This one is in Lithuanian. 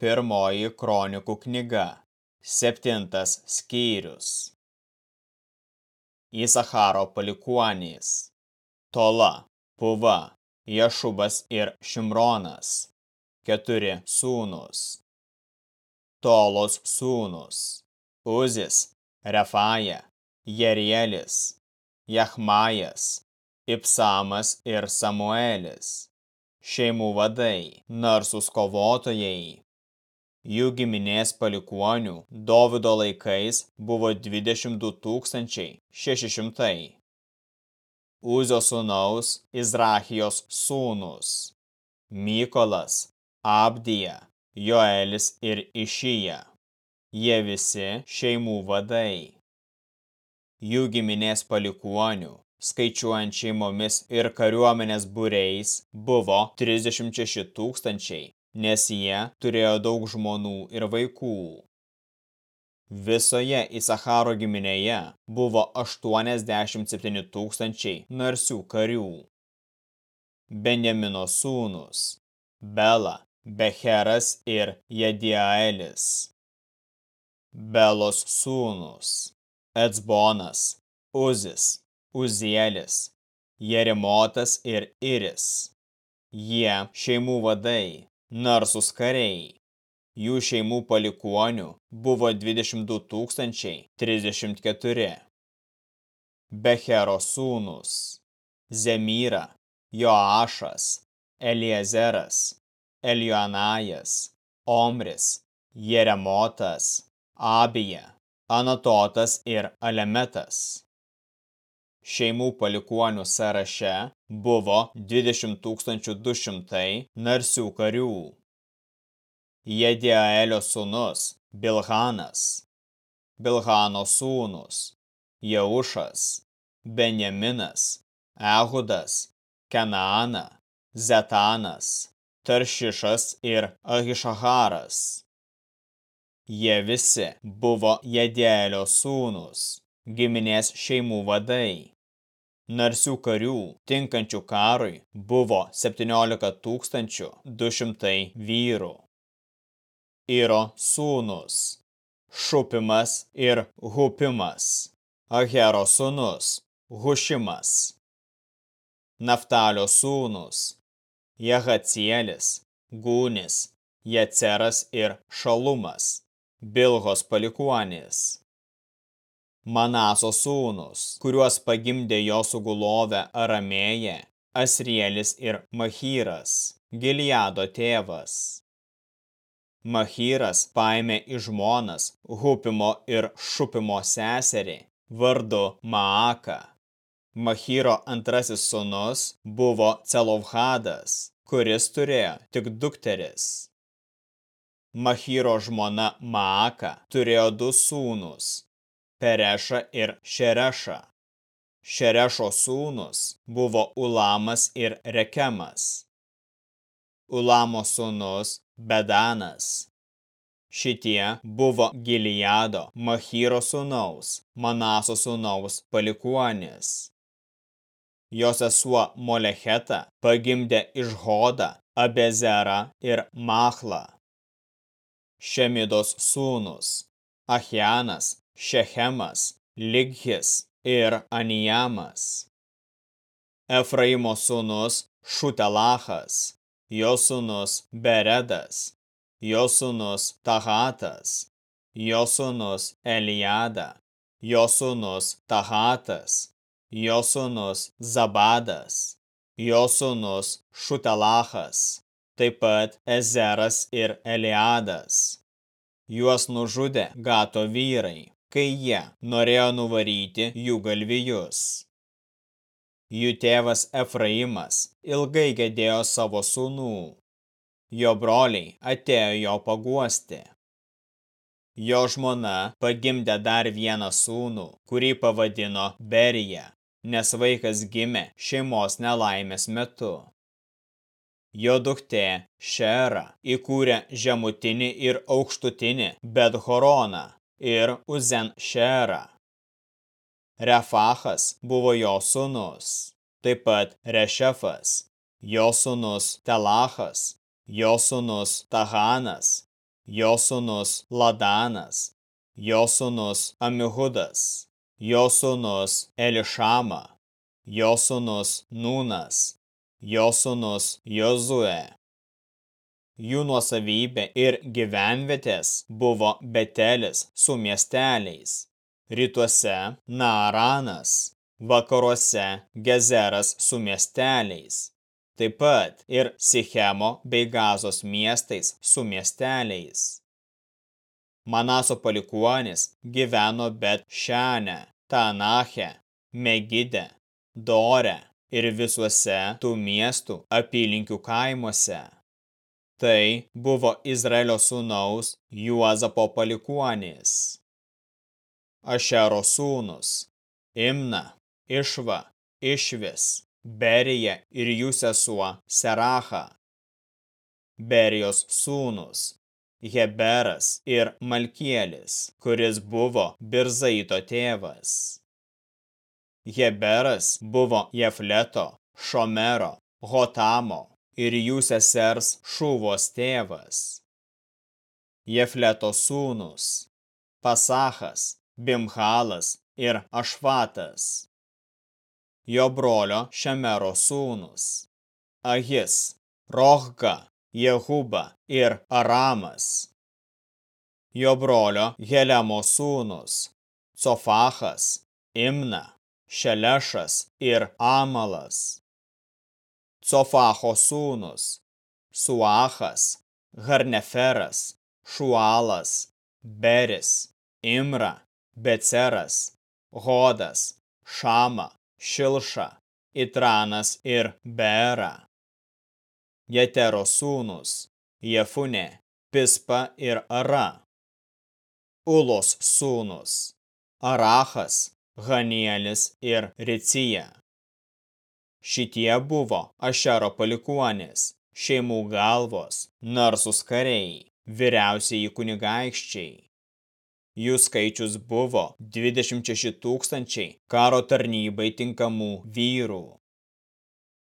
Pirmoji kronikų knyga, septintas skyrius. Įsacharo palikuonys. Tola, Puva, Jašubas ir Šimronas. Keturi sūnus. Tolos sūnus. Uzis, Refaja, Jerielis, Jachmajas, Ipsamas ir Samuelis šeimų vadai, narsus kovotojai. Jų giminės palikuonių Dovido laikais buvo 22 600. Uzio sūnaus Izrachijos sūnus. Mykolas, Abdija, Joelis ir Išyja. Jie visi šeimų vadai. Jų giminės palikuonių skaičiuojant šeimomis ir kariuomenės būreis, buvo 36 tūkstančiai, nes jie turėjo daug žmonų ir vaikų. Visoje Isacharo giminėje buvo 87 tūkstančiai narsių karių. Benjamino sūnus – Bela, Becheras ir Jediaelis. Belos sūnus – Etsbonas, Uzis, Uzielis, Jerimotas ir Iris. Jie šeimų vadai, narsus kariai. Jų šeimų palikuonių buvo 22 034. Bechero sūnus, Zemyra, Joašas, Eliezeras, Elioanajas, Omris, Jeremotas, Abija, Anatotas ir Alemetas šeimų palikuonių sąraše buvo 20 200 narsių karių. Jediaelio sūnus Bilhanas, Bilhano sūnus Jaušas, Benjaminas, Ehudas, Kenaana, Zetanas, Taršišas ir Ahišaharas. Jie visi buvo Jedielio sūnus, giminės šeimų vadai. Narsių karių, tinkančių karui, buvo 17 200 vyrų. Iro sūnus, Šupimas ir Hupimas, Ahero sūnus, Hušimas. Naftalio sūnus, Jehacielis, Gūnis, Jeceras ir Šalumas, Bilhos palikuonis. Manaso sūnus, kuriuos pagimdė jo sugulovę Aramėje, Asrielis ir Machyras, Giliado tėvas. Machyras paėmė į žmonas Hupimo ir Šupimo seserį vardu Maaka. Machyro antrasis sūnus buvo Celovhadas, kuris turėjo tik dukteris. Machyro žmona Maaka turėjo du sūnus Perešą ir Šerešą. Šerešo sūnus buvo Ulamas ir Rekemas. Ulamo sūnus Bedanas. Šitie buvo Gilijado, Machyro sūnaus, Manaso sūnaus palikuonis. Jo sesuo Molecheta pagimdė iš Hodą, Abezerą ir Machlą. Šemidos sūnus, Achianas, Šechemas, Lighis ir Anijamas. Efraimo sūnus Šutelachas, jo sūnus Beredas, jo sūnus Tahatas, jo sūnus Eliada, jo sūnus Tahatas, jo sūnus Zabadas, jo sūnus Šutelachas, taip pat Ezeras ir Eliadas. Juos nužudė gato vyrai kai jie norėjo nuvaryti jų galvijus. Jų tėvas Efraimas ilgai gedėjo savo sūnų. Jo broliai atėjo jo paguosti. Jo žmona pagimdė dar vieną sūnų, kurį pavadino Berija, nes vaikas gimė šeimos nelaimės metu. Jo duktė Šera įkūrė žemutinį ir aukštutinį Bedhoroną, ir Uzen Šera. Refachas buvo jo sūnus, taip pat Rešefas, jo sūnus Telachas, jo sūnus Tahanas, jo sūnus Ladanas, jo sūnus Amihudas, jo sūnus Elišama, jo sūnus Nūnas, jo sūnus Jozue. Jų nuosavybė ir gyvenvietės buvo Betelis su miesteliais, rytuose Naaranas, vakaruose Gezeras su miesteliais, taip pat ir Sichemo bei Gazos miestais su miesteliais. Manaso palikuonis gyveno Bet Šene, Tanache, Megide, Dore ir visuose tų miestų apylinkių kaimuose. Tai buvo Izraelio sūnaus Juozapo palikuonis. Ašero sūnus Imna, Išva, Išvis, Berija ir jų sesuo Seracha. Berijos sūnus Heberas ir Malkielis, kuris buvo Birzaito tėvas. Heberas buvo Jefleto, Šomero, Hotamo ir jų sesers Šuvos tėvas. Jefleto sūnus Pasachas, Bimhalas ir Ašvatas jo brolio Šemero sūnus. Ahis, Rohga, Jehuba ir Aramas. Jo brolio Helemo sūnus. Cofachas, Imna, Šelešas ir Amalas. Cofacho sūnus. Suachas, Harneferas, Šualas, Beris, Imra, Beceras, Hodas, Šama, Šilša, Itranas ir Bera. Jetero sūnus, Jefune, Pispa ir Ara. Ulos sūnus, Arachas, Hanielis ir Ricija. Šitie buvo Ašero palikuonis, šeimų galvos, narsus kariai, vyriausiai kunigaikščiai. Jų skaičius buvo 26 tūkstančiai karo tarnybai tinkamų vyrų.